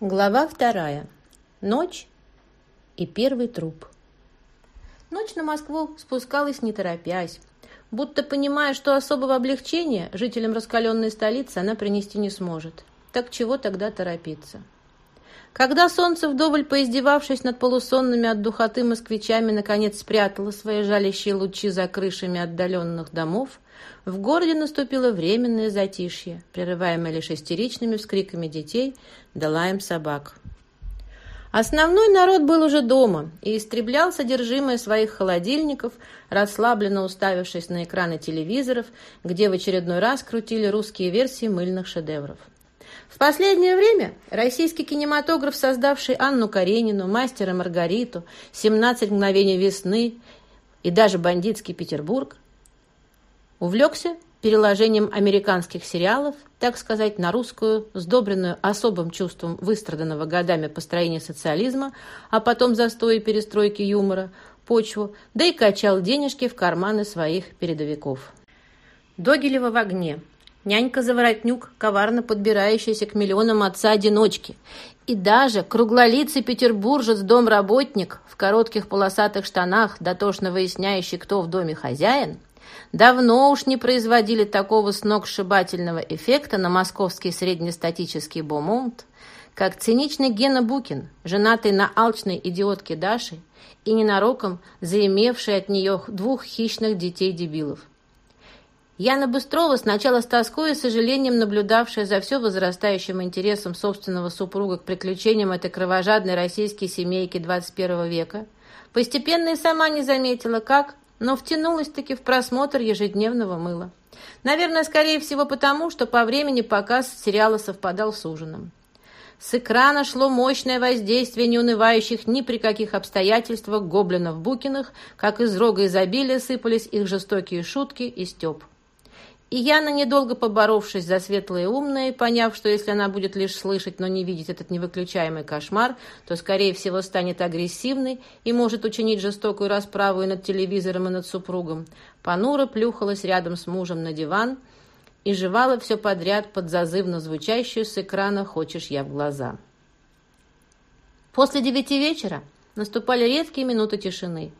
Глава вторая. Ночь и первый труп. Ночь на Москву спускалась не торопясь, будто понимая, что особого облегчения жителям раскаленной столицы она принести не сможет. Так чего тогда торопиться? Когда солнце, вдоволь поиздевавшись над полусонными от духоты москвичами, наконец спрятало свои жалящие лучи за крышами отдаленных домов, в городе наступило временное затишье, прерываемое лишь истеричными вскриками детей да лаем собак. Основной народ был уже дома и истреблял содержимое своих холодильников, расслабленно уставившись на экраны телевизоров, где в очередной раз крутили русские версии мыльных шедевров. В последнее время российский кинематограф, создавший Анну Каренину, «Мастера Маргариту», «17 мгновений весны» и даже «Бандитский Петербург», увлекся переложением американских сериалов, так сказать, на русскую, сдобренную особым чувством выстраданного годами построения социализма, а потом застоя и перестройки юмора, почву, да и качал денежки в карманы своих передовиков. Догилева в огне. Нянька-заворотнюк, коварно подбирающаяся к миллионам отца-одиночки. И даже круглолицый петербуржец-домработник в коротких полосатых штанах, дотошно выясняющий, кто в доме хозяин – Давно уж не производили такого сногсшибательного эффекта на московский среднестатический бомонт, как циничный Гена Букин, женатый на алчной идиотке Даше и ненароком заимевший от нее двух хищных детей-дебилов. Яна Быстрова, сначала с тоской и сожалением наблюдавшая за все возрастающим интересом собственного супруга к приключениям этой кровожадной российской семейки 21 века, постепенно и сама не заметила, как но втянулась-таки в просмотр ежедневного мыла. Наверное, скорее всего потому, что по времени показ сериала совпадал с ужином. С экрана шло мощное воздействие неунывающих ни при каких обстоятельствах гоблинов-букиных, как из рога изобилия сыпались их жестокие шутки и стёб. И Яна, недолго поборовшись за светлое и умное, поняв, что если она будет лишь слышать, но не видеть этот невыключаемый кошмар, то, скорее всего, станет агрессивной и может учинить жестокую расправу и над телевизором, и над супругом, понуро плюхалась рядом с мужем на диван и жевала все подряд под зазывно звучащую с экрана «Хочешь я в глаза». После девяти вечера наступали редкие минуты тишины.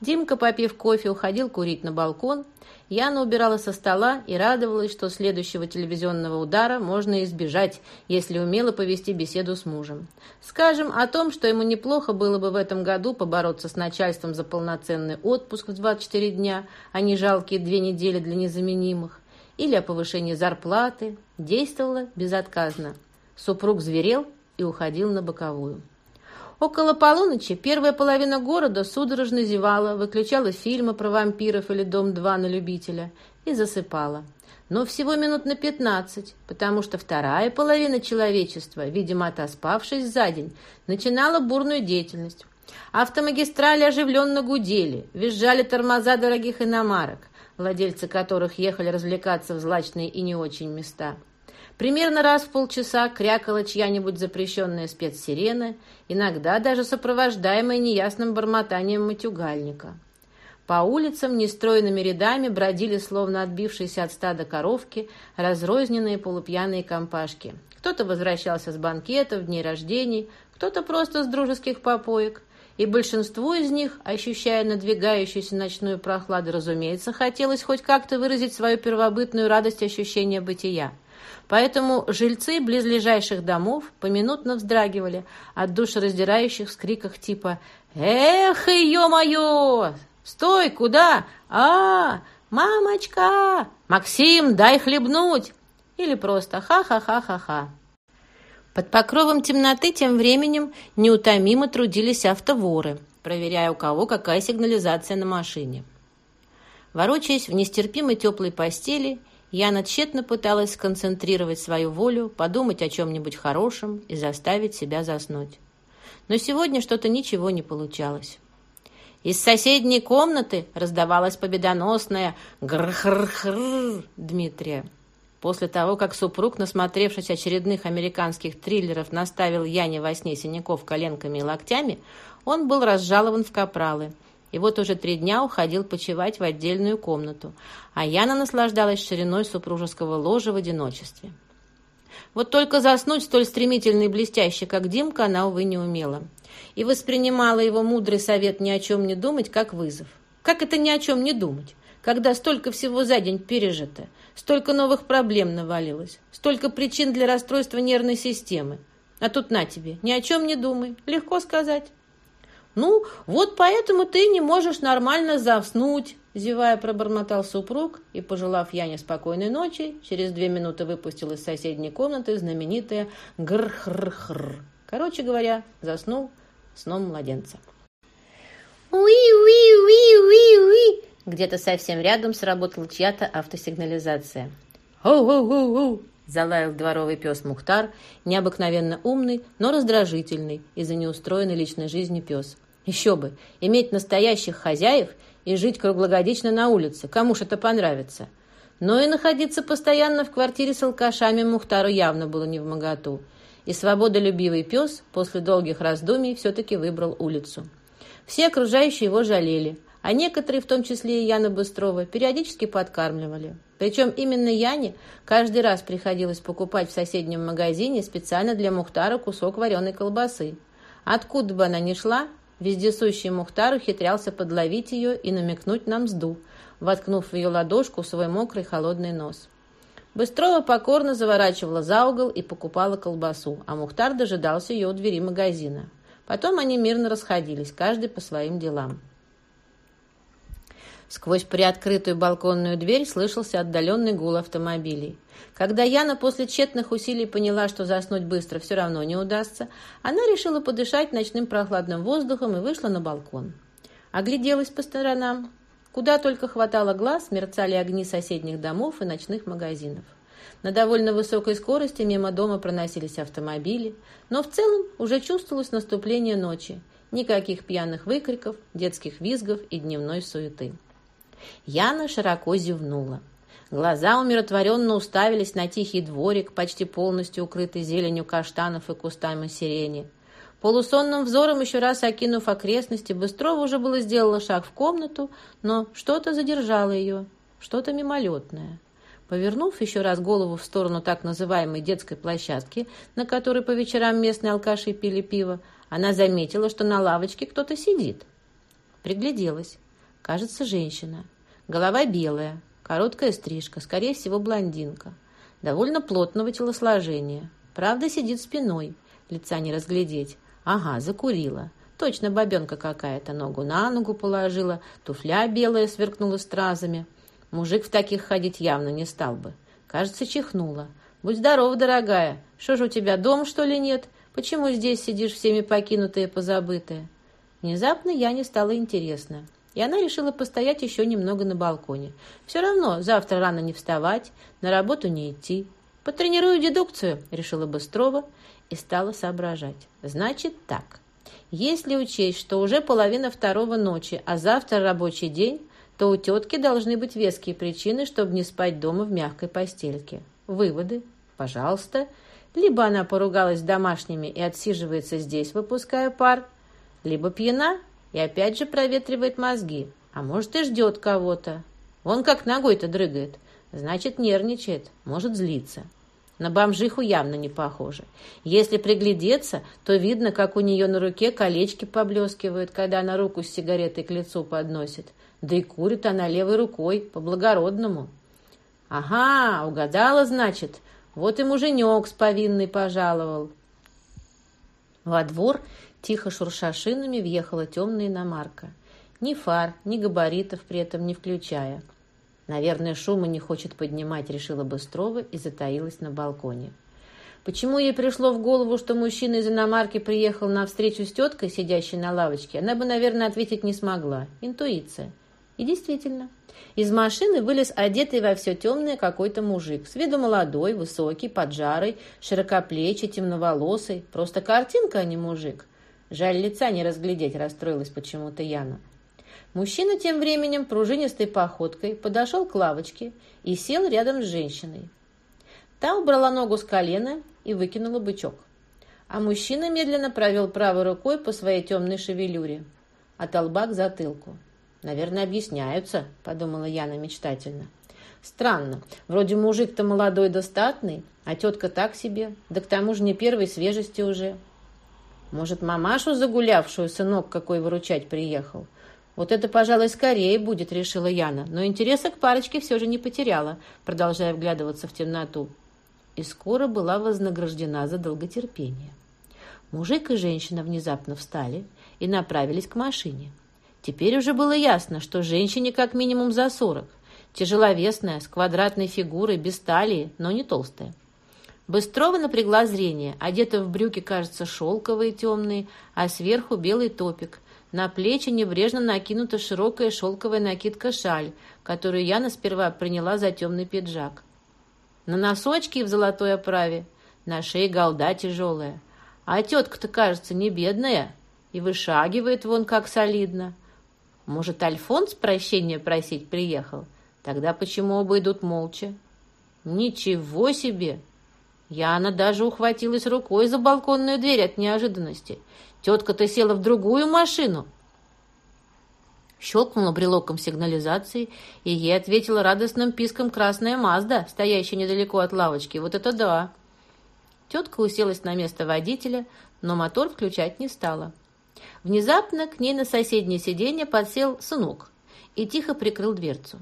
Димка, попив кофе, уходил курить на балкон – Яна убирала со стола и радовалась, что следующего телевизионного удара можно избежать, если умело повести беседу с мужем. Скажем о том, что ему неплохо было бы в этом году побороться с начальством за полноценный отпуск в 24 дня, а не жалкие две недели для незаменимых, или о повышении зарплаты, действовала безотказно. Супруг зверел и уходил на боковую. Около полуночи первая половина города судорожно зевала, выключала фильмы про вампиров или «Дом-2» на любителя и засыпала. Но всего минут на пятнадцать, потому что вторая половина человечества, видимо, отоспавшись за день, начинала бурную деятельность. Автомагистрали оживленно гудели, визжали тормоза дорогих иномарок, владельцы которых ехали развлекаться в злачные и не очень места. Примерно раз в полчаса крякала чья-нибудь запрещенная спецсирена, иногда даже сопровождаемая неясным бормотанием матюгальника. По улицам нестройными рядами бродили, словно отбившиеся от стада коровки, разрозненные полупьяные компашки. Кто-то возвращался с банкетов, дней рождений, кто-то просто с дружеских попоек. И большинству из них, ощущая надвигающуюся ночную прохладу, разумеется, хотелось хоть как-то выразить свою первобытную радость ощущения бытия. Поэтому жильцы близлежащих домов поминутно вздрагивали от душераздирающих вскриков типа «Эх, ё-моё! Стой, куда? а Мамочка! Максим, дай хлебнуть!» Или просто «Ха-ха-ха-ха-ха!» Под покровом темноты тем временем неутомимо трудились автоворы, проверяя, у кого какая сигнализация на машине. Ворочаясь в нестерпимой теплой постели, Яна тщетно пыталась сконцентрировать свою волю, подумать о чем-нибудь хорошем и заставить себя заснуть. Но сегодня что-то ничего не получалось. Из соседней комнаты раздавалась победоносная гр-хр-хр Дмитрия. После того, как супруг, насмотревшись очередных американских триллеров, наставил Яне во сне синяков коленками и локтями, он был разжалован в капралы – и вот уже три дня уходил почевать в отдельную комнату, а Яна наслаждалась шириной супружеского ложа в одиночестве. Вот только заснуть столь стремительно и блестяще, как Димка, она, увы, не умела. И воспринимала его мудрый совет ни о чем не думать, как вызов. Как это ни о чем не думать? Когда столько всего за день пережито, столько новых проблем навалилось, столько причин для расстройства нервной системы. А тут на тебе, ни о чем не думай, легко сказать. «Ну, вот поэтому ты не можешь нормально заснуть», зевая пробормотал супруг и, пожелав Яне спокойной ночи, через две минуты выпустил из соседней комнаты знаменитое гр-хр-хр. Короче говоря, заснул сном младенца. «Уи-уи-уи-уи-уи!» Где-то совсем рядом сработала чья-то автосигнализация. «Оу-оу-оу-оу!» Залаял дворовый пес Мухтар, необыкновенно умный, но раздражительный из-за неустроенной личной жизни пес. Еще бы, иметь настоящих хозяев и жить круглогодично на улице, кому ж это понравится. Но и находиться постоянно в квартире с алкашами Мухтару явно было не в моготу. И свободолюбивый пес после долгих раздумий все-таки выбрал улицу. Все окружающие его жалели, а некоторые, в том числе и Яна Быстрова, периодически подкармливали. Причем именно Яне каждый раз приходилось покупать в соседнем магазине специально для Мухтара кусок вареной колбасы. Откуда бы она ни шла, Вездесущий Мухтар ухитрялся подловить ее и намекнуть на мзду, воткнув в ее ладошку свой мокрый холодный нос. Быстрова покорно заворачивала за угол и покупала колбасу, а Мухтар дожидался ее у двери магазина. Потом они мирно расходились, каждый по своим делам. Сквозь приоткрытую балконную дверь слышался отдаленный гул автомобилей. Когда Яна после тщетных усилий поняла, что заснуть быстро все равно не удастся, она решила подышать ночным прохладным воздухом и вышла на балкон. Огляделась по сторонам. Куда только хватало глаз, мерцали огни соседних домов и ночных магазинов. На довольно высокой скорости мимо дома проносились автомобили, но в целом уже чувствовалось наступление ночи. Никаких пьяных выкриков, детских визгов и дневной суеты. Яна широко зевнула. Глаза умиротворенно уставились на тихий дворик, почти полностью укрытый зеленью каштанов и кустами сирени. Полусонным взором, еще раз окинув окрестности, Быстрова уже было сделала шаг в комнату, но что-то задержало ее, что-то мимолетное. Повернув еще раз голову в сторону так называемой детской площадки, на которой по вечерам местные алкаши пили пиво, она заметила, что на лавочке кто-то сидит. Пригляделась. Кажется, женщина. Голова белая, короткая стрижка, скорее всего, блондинка. Довольно плотного телосложения. Правда, сидит спиной. Лица не разглядеть. Ага, закурила. Точно бабенка какая-то. Ногу на ногу положила. Туфля белая сверкнула стразами. Мужик в таких ходить явно не стал бы. Кажется, чихнула. «Будь здорова, дорогая. Что же у тебя, дом, что ли, нет? Почему здесь сидишь всеми покинутая и позабытая?» Внезапно я не стало интересно и она решила постоять еще немного на балконе. Все равно завтра рано не вставать, на работу не идти. «Потренирую дедукцию», — решила Быстрова и стала соображать. «Значит так. Если учесть, что уже половина второго ночи, а завтра рабочий день, то у тетки должны быть веские причины, чтобы не спать дома в мягкой постельке. Выводы? Пожалуйста. Либо она поругалась с домашними и отсиживается здесь, выпуская пар, либо пьяна и опять же проветривает мозги. А может, и ждет кого-то. Он как ногой-то дрыгает. Значит, нервничает, может злиться. На бомжиху явно не похоже. Если приглядеться, то видно, как у нее на руке колечки поблескивают, когда она руку с сигаретой к лицу подносит. Да и курит она левой рукой, по-благородному. Ага, угадала, значит. Вот и муженек с повинной пожаловал. Во двор Тихо шурша шинами въехала темная иномарка. Ни фар, ни габаритов при этом не включая. Наверное, шума не хочет поднимать, решила Быстрова и затаилась на балконе. Почему ей пришло в голову, что мужчина из иномарки приехал на встречу с теткой, сидящей на лавочке, она бы, наверное, ответить не смогла. Интуиция. И действительно, из машины вылез одетый во все темное какой-то мужик. С виду молодой, высокий, поджарый, широкоплечий, темноволосый. Просто картинка, а не мужик. Жаль, лица не разглядеть, расстроилась почему-то Яна. Мужчина тем временем пружинистой походкой подошел к лавочке и сел рядом с женщиной. Та убрала ногу с колена и выкинула бычок. А мужчина медленно провел правой рукой по своей темной шевелюре, от лба к затылку. «Наверное, объясняются», — подумала Яна мечтательно. Странно. Вроде мужик-то молодой достатный, а тетка так себе. Да к тому же не первой свежести уже. Может, мамашу загулявшую сынок какой выручать приехал? Вот это, пожалуй, скорее будет, решила Яна. Но интереса к парочке все же не потеряла, продолжая вглядываться в темноту. И скоро была вознаграждена за долготерпение. Мужик и женщина внезапно встали и направились к машине. Теперь уже было ясно, что женщине как минимум за сорок. Тяжеловесная, с квадратной фигурой, без талии, но не толстая. Быстрова напрягла зрение, одета в брюки, кажется, шелковые темные, а сверху белый топик. На плечи небрежно накинута широкая шелковая накидка-шаль, которую Яна сперва приняла за темный пиджак. На носочки в золотой оправе, на шее голда тяжелая. А тетка-то, кажется, не бедная и вышагивает вон как солидно. Может, Альфонс прощения просить приехал? Тогда почему оба идут молча? Ничего себе! Яна даже ухватилась рукой за балконную дверь от неожиданности. Тетка-то села в другую машину. Щелкнула брелоком сигнализации, и ей ответила радостным писком красная Мазда, стоящая недалеко от лавочки. Вот это да! Тетка уселась на место водителя, но мотор включать не стала. Внезапно к ней на соседнее сиденье подсел сынок и тихо прикрыл дверцу.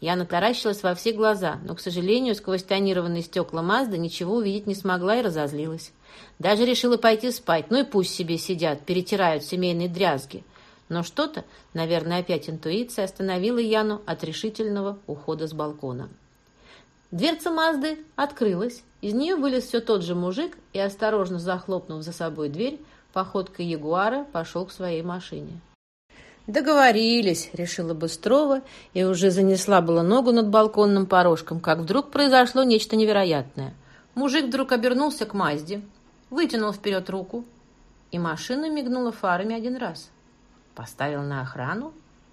Я натаращилась во все глаза, но, к сожалению, сквозь тонированные стекла Мазды ничего увидеть не смогла и разозлилась. Даже решила пойти спать, ну и пусть себе сидят, перетирают семейные дрязги. Но что-то, наверное, опять интуиция, остановила Яну от решительного ухода с балкона. Дверца Мазды открылась, из нее вылез все тот же мужик и, осторожно захлопнув за собой дверь, походкой ягуара пошел к своей машине. «Договорились», — решила Быстрова и уже занесла было ногу над балконным порожком, как вдруг произошло нечто невероятное. Мужик вдруг обернулся к Мазде, вытянул вперед руку, и машина мигнула фарами один раз. Поставил на охрану?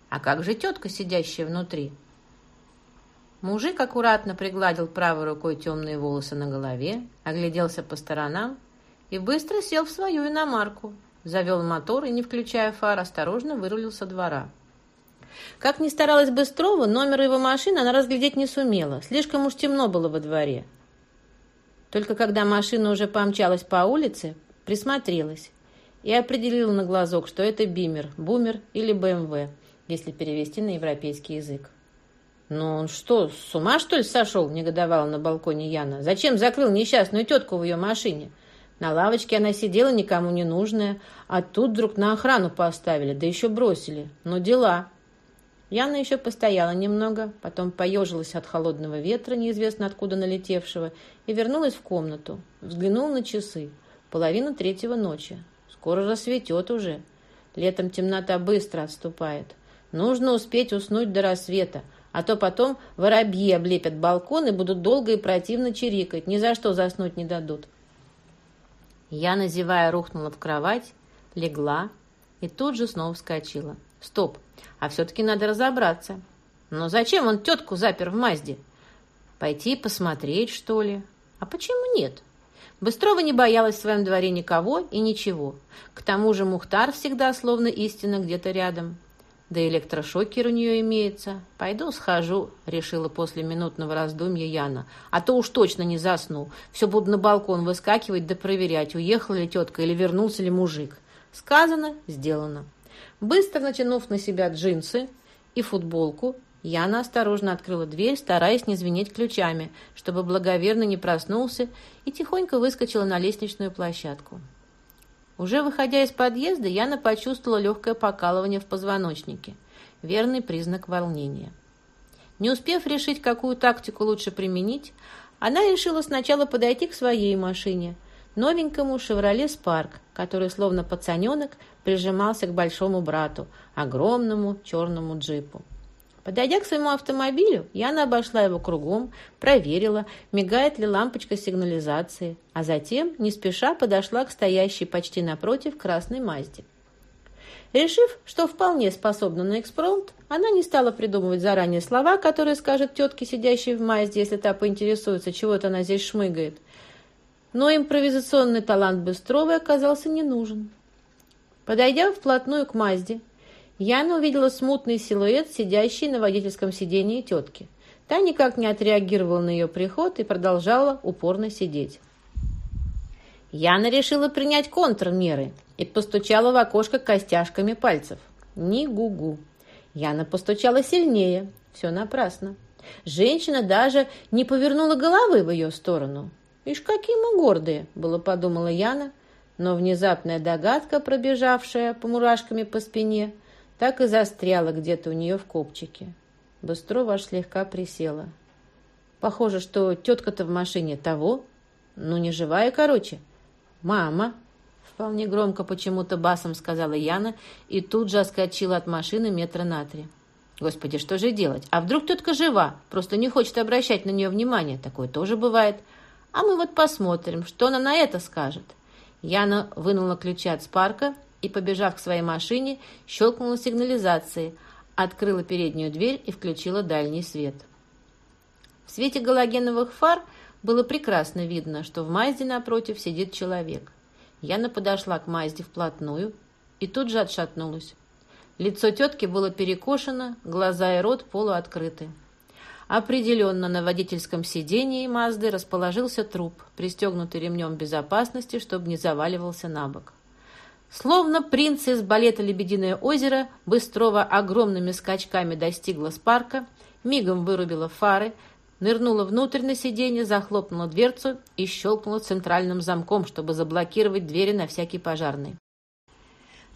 А как же тетка, сидящая внутри? Мужик аккуратно пригладил правой рукой темные волосы на голове, огляделся по сторонам и быстро сел в свою иномарку, завел мотор и, не включая фар, осторожно вырулил со двора. Как ни старалась Быстрова, номер его машины она разглядеть не сумела. Слишком уж темно было во дворе. Только когда машина уже помчалась по улице, присмотрелась и определила на глазок, что это Бимер, Бумер или БМВ, если перевести на европейский язык. «Ну он что, с ума, что ли, сошел?» – негодовала на балконе Яна. «Зачем закрыл несчастную тетку в ее машине?» На лавочке она сидела никому не нужная, а тут вдруг на охрану поставили, да еще бросили. Но дела. Яна еще постояла немного, потом поежилась от холодного ветра, неизвестно откуда налетевшего, и вернулась в комнату. Взглянула на часы. Половина третьего ночи. Скоро рассветет уже. Летом темнота быстро отступает. Нужно успеть уснуть до рассвета, а то потом воробьи облепят балкон и будут долго и противно чирикать. Ни за что заснуть не дадут. Я, назевая, рухнула в кровать, легла и тут же снова вскочила. Стоп, а все-таки надо разобраться. Но зачем он тетку запер в Мазде? Пойти посмотреть, что ли? А почему нет? Быстрова не боялась в своем дворе никого и ничего. К тому же Мухтар всегда словно истина где-то рядом. Да электрошокер у нее имеется. Пойду схожу, решила после минутного раздумья Яна. А то уж точно не засну. Все буду на балкон выскакивать да проверять, уехала ли тетка или вернулся ли мужик. Сказано, сделано. Быстро натянув на себя джинсы и футболку, Яна осторожно открыла дверь, стараясь не звенеть ключами, чтобы благоверно не проснулся, и тихонько выскочила на лестничную площадку. Уже выходя из подъезда, Яна почувствовала легкое покалывание в позвоночнике. Верный признак волнения. Не успев решить, какую тактику лучше применить, она решила сначала подойти к своей машине, новенькому «Шевроле Спарк», который словно пацаненок прижимался к большому брату, огромному черному джипу. Подойдя к своему автомобилю, Яна обошла его кругом, проверила, мигает ли лампочка сигнализации, а затем, не спеша, подошла к стоящей почти напротив красной Мазде. Решив, что вполне способна на экспромт, она не стала придумывать заранее слова, которые скажет тетке, сидящей в Мазде, если та поинтересуется, чего это она здесь шмыгает. Но импровизационный талант Быстровой оказался не нужен. Подойдя вплотную к Мазде, Яна увидела смутный силуэт, сидящий на водительском сидении тетки. Та никак не отреагировала на ее приход и продолжала упорно сидеть. Яна решила принять контрмеры и постучала в окошко костяшками пальцев. Ни гу-гу. Яна постучала сильнее. Все напрасно. Женщина даже не повернула головы в ее сторону. «Ишь, какие мы гордые!» — было подумала Яна, но внезапная догадка, пробежавшая по мурашками по спине, так и застряла где-то у нее в копчике. Быстрова аж слегка присела. Похоже, что тетка-то в машине того, ну не живая, короче. «Мама!» — вполне громко почему-то басом сказала Яна и тут же оскочила от машины метра на три. Господи, что же делать? А вдруг тетка жива, просто не хочет обращать на нее внимание? Такое тоже бывает. А мы вот посмотрим, что она на это скажет. Яна вынула ключи от спарка и, побежав к своей машине, щелкнула сигнализацией, открыла переднюю дверь и включила дальний свет. В свете галогеновых фар было прекрасно видно, что в Мазде напротив сидит человек. Яна подошла к Мазде вплотную и тут же отшатнулась. Лицо тетки было перекошено, глаза и рот полуоткрыты. Определенно на водительском сидении Мазды расположился труп, пристегнутый ремнем безопасности, чтобы не заваливался на бок. Словно принц из балета «Лебединое озеро» быстрого огромными скачками достигла спарка, мигом вырубила фары, нырнула внутрь на сиденье, захлопнула дверцу и щелкнула центральным замком, чтобы заблокировать двери на всякий пожарный.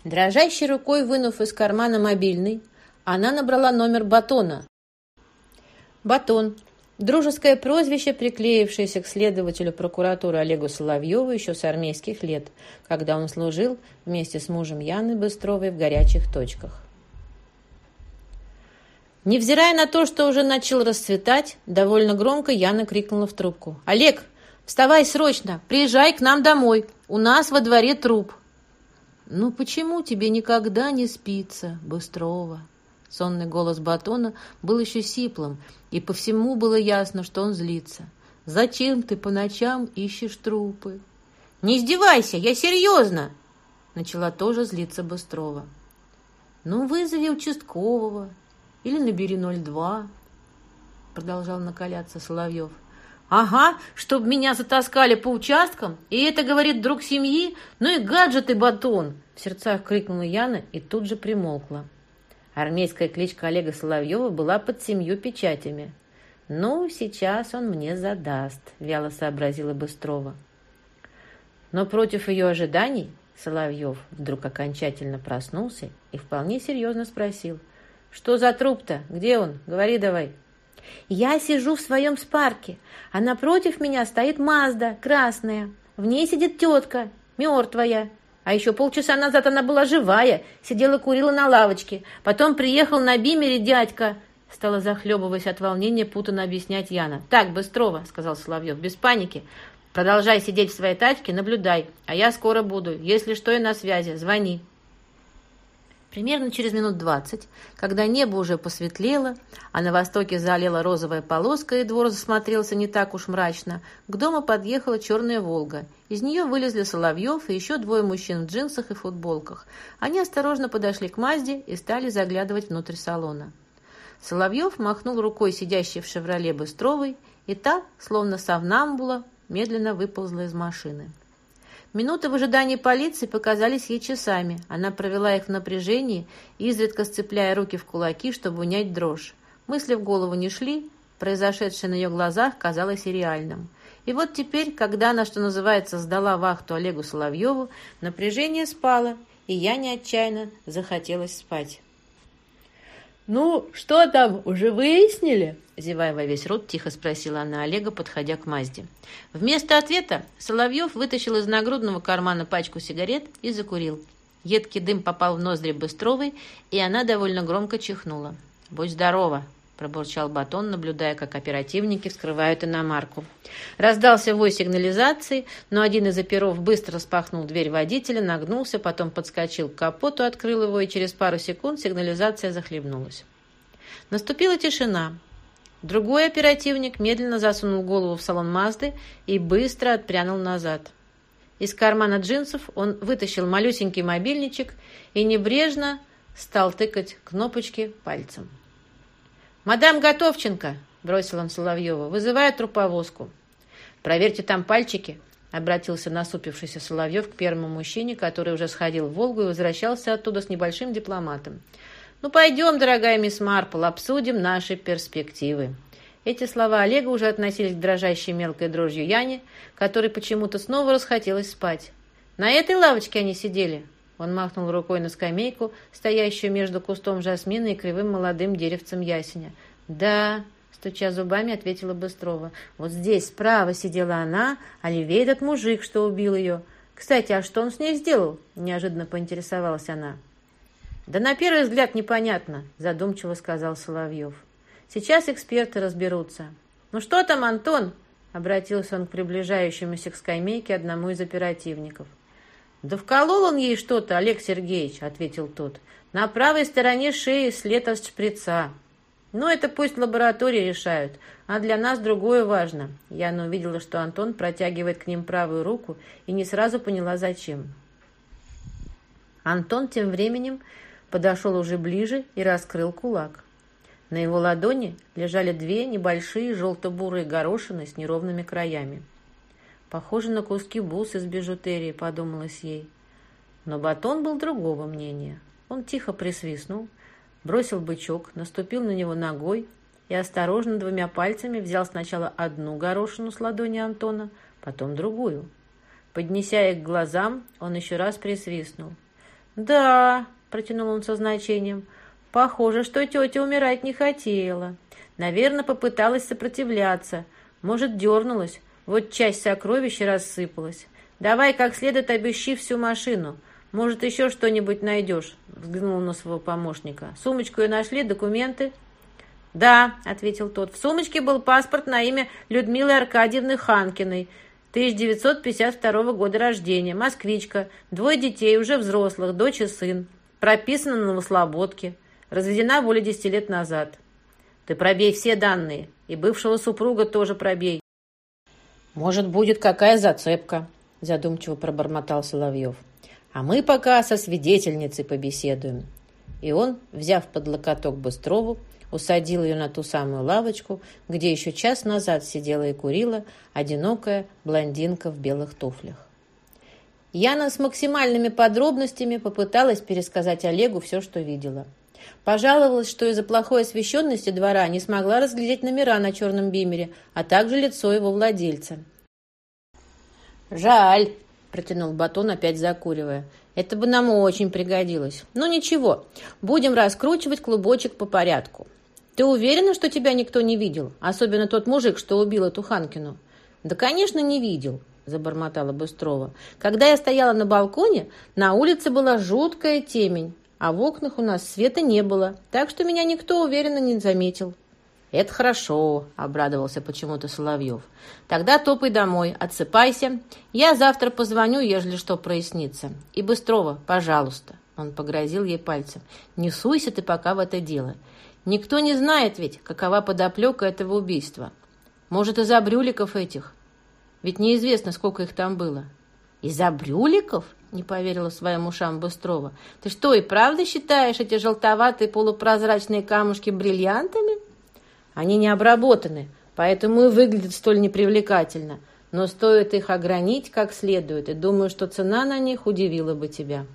Дрожащей рукой вынув из кармана мобильный, она набрала номер Батона, Батон. Дружеское прозвище, приклеившееся к следователю прокуратуры Олегу Соловьеву еще с армейских лет, когда он служил вместе с мужем Яны Быстровой в горячих точках. Невзирая на то, что уже начал расцветать, довольно громко Яна крикнула в трубку. «Олег, вставай срочно! Приезжай к нам домой! У нас во дворе труп!» «Ну почему тебе никогда не спится, Быстрова?» Сонный голос Батона был еще сиплым, и по всему было ясно, что он злится. «Зачем ты по ночам ищешь трупы?» «Не издевайся, я серьезно!» Начала тоже злиться Быстрова. «Ну, вызови участкового или набери 02», продолжал накаляться Соловьев. «Ага, чтоб меня затаскали по участкам, и это, говорит, друг семьи, ну и гаджеты, батон!» В сердцах крикнула Яна и тут же примолкла. Армейская кличка Олега Соловьева была под семью печатями. «Ну, сейчас он мне задаст», — вяло сообразила Быстрова. Но против ее ожиданий Соловьев вдруг окончательно проснулся и вполне серьезно спросил. «Что за труп-то? Где он? Говори давай». «Я сижу в своем спарке, а напротив меня стоит Мазда, красная. В ней сидит тетка, мертвая. А еще полчаса назад она была живая, сидела курила на лавочке. Потом приехал на бимере дядька. Стала захлебываясь от волнения, путанно объяснять Яна. «Так, Быстрова», — сказал Соловьев, — «без паники. Продолжай сидеть в своей тачке, наблюдай. А я скоро буду. Если что, я на связи. Звони». Примерно через минут двадцать, когда небо уже посветлело, а на востоке залила розовая полоска, и двор засмотрелся не так уж мрачно, к дому подъехала черная «Волга». Из нее вылезли Соловьев и еще двое мужчин в джинсах и футболках. Они осторожно подошли к Мазде и стали заглядывать внутрь салона. Соловьев махнул рукой сидящей в «Шевроле» Быстровой, и та, словно совнамбула, медленно выползла из машины. Минуты в ожидании полиции показались ей часами. Она провела их в напряжении, изредка сцепляя руки в кулаки, чтобы унять дрожь. Мысли в голову не шли, произошедшее на ее глазах казалось и реальным. И вот теперь, когда она, что называется, сдала вахту Олегу Соловьеву, напряжение спало, и я не отчаянно захотелось спать. «Ну, что там, уже выяснили?» Зевая во весь рот, тихо спросила она Олега, подходя к Мазде. Вместо ответа Соловьев вытащил из нагрудного кармана пачку сигарет и закурил. Едкий дым попал в ноздри Быстровой, и она довольно громко чихнула. «Будь здорова!» – пробурчал Батон, наблюдая, как оперативники вскрывают иномарку. Раздался вой сигнализации, но один из оперов быстро распахнул дверь водителя, нагнулся, потом подскочил к капоту, открыл его, и через пару секунд сигнализация захлебнулась. Наступила тишина. Другой оперативник медленно засунул голову в салон Мазды и быстро отпрянул назад. Из кармана джинсов он вытащил малюсенький мобильничек и небрежно стал тыкать кнопочки пальцем. «Мадам Готовченко!» — бросил он Соловьеву. «Вызывает труповозку». «Проверьте там пальчики», — обратился насупившийся Соловьев к первому мужчине, который уже сходил в «Волгу» и возвращался оттуда с небольшим дипломатом. «Ну, пойдем, дорогая мисс Марпл, обсудим наши перспективы». Эти слова Олега уже относились к дрожащей мелкой дрожью Яне, которой почему-то снова расхотелось спать. «На этой лавочке они сидели?» Он махнул рукой на скамейку, стоящую между кустом жасмина и кривым молодым деревцем ясеня. «Да», — стуча зубами, ответила Быстрова. «Вот здесь справа сидела она, а левее этот мужик, что убил ее. Кстати, а что он с ней сделал?» — неожиданно поинтересовалась она. «Да на первый взгляд непонятно», — задумчиво сказал Соловьев. «Сейчас эксперты разберутся». «Ну что там, Антон?» — обратился он к приближающемуся к скамейке одному из оперативников. «Да вколол он ей что-то, Олег Сергеевич», — ответил тот. «На правой стороне шеи след от шприца. Но это пусть лаборатории решают, а для нас другое важно». Яна увидела, что Антон протягивает к ним правую руку и не сразу поняла, зачем. Антон тем временем подошел уже ближе и раскрыл кулак. На его ладони лежали две небольшие желто-бурые горошины с неровными краями. Похоже на куски бус из бижутерии, подумалось ей. Но батон был другого мнения. Он тихо присвистнул, бросил бычок, наступил на него ногой и осторожно двумя пальцами взял сначала одну горошину с ладони Антона, потом другую. Поднеся их к глазам, он еще раз присвистнул. «Да», — протянул он со значением, — «похоже, что тетя умирать не хотела. Наверное, попыталась сопротивляться, может, дернулась, вот часть сокровища рассыпалась. Давай как следует обыщи всю машину. Может, еще что-нибудь найдешь?» Взглянул на своего помощника. «Сумочку и нашли, документы?» «Да», — ответил тот. «В сумочке был паспорт на имя Людмилы Аркадьевны Ханкиной, 1952 года рождения, москвичка, двое детей, уже взрослых, дочь и сын. Прописана на Новослободке. Разведена более 10 лет назад. Ты пробей все данные. И бывшего супруга тоже пробей. «Может, будет какая зацепка», – задумчиво пробормотал Соловьев. «А мы пока со свидетельницей побеседуем». И он, взяв под локоток Быстрову, усадил ее на ту самую лавочку, где еще час назад сидела и курила одинокая блондинка в белых туфлях. Яна с максимальными подробностями попыталась пересказать Олегу все, что видела. Пожаловалась, что из-за плохой освещенности двора не смогла разглядеть номера на черном бимере, а также лицо его владельца. «Жаль», – протянул Батон, опять закуривая. «Это бы нам очень пригодилось. Ну ничего, будем раскручивать клубочек по порядку. Ты уверена, что тебя никто не видел? Особенно тот мужик, что убил эту Ханкину?» «Да, конечно, не видел», – забормотала Быстрова. «Когда я стояла на балконе, на улице была жуткая темень а в окнах у нас света не было, так что меня никто уверенно не заметил. «Это хорошо», — обрадовался почему-то Соловьев. «Тогда топай домой, отсыпайся. Я завтра позвоню, ежели что прояснится. И быстрого, пожалуйста». Он погрозил ей пальцем. «Не суйся ты пока в это дело. Никто не знает ведь, какова подоплека этого убийства. Может, из-за брюликов этих. Ведь неизвестно, сколько их там было». «Из-за брюликов?» Не поверила своим ушам Быстрова. «Ты что, и правда считаешь эти желтоватые полупрозрачные камушки бриллиантами?» «Они не обработаны, поэтому и выглядят столь непривлекательно. Но стоит их огранить как следует, и думаю, что цена на них удивила бы тебя».